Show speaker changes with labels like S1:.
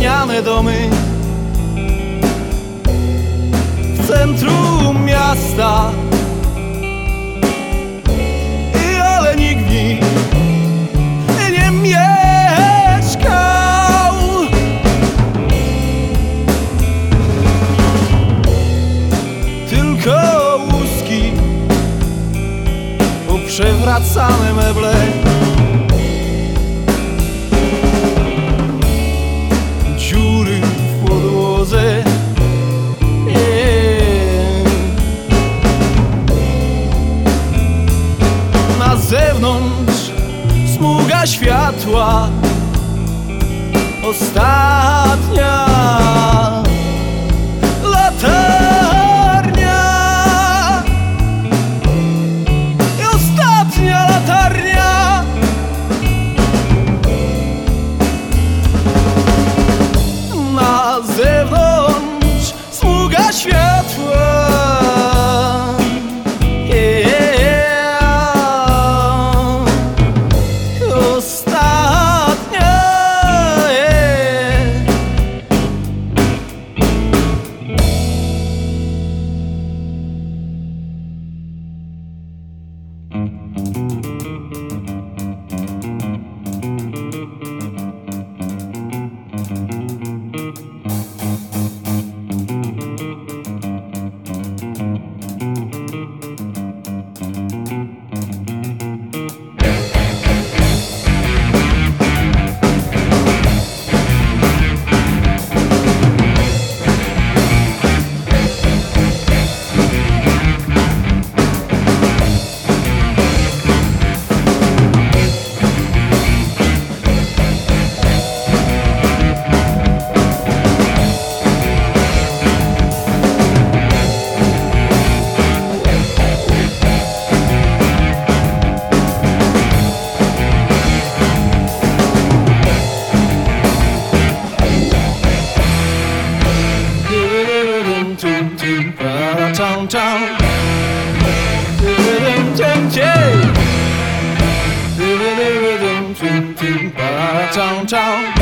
S1: same domy. W centrum miasta. I ale nikt nie mieszkał. Tylko łuski Poprzewracane meble zewnątrz smuga światła, ostatnia hometown. Town, town.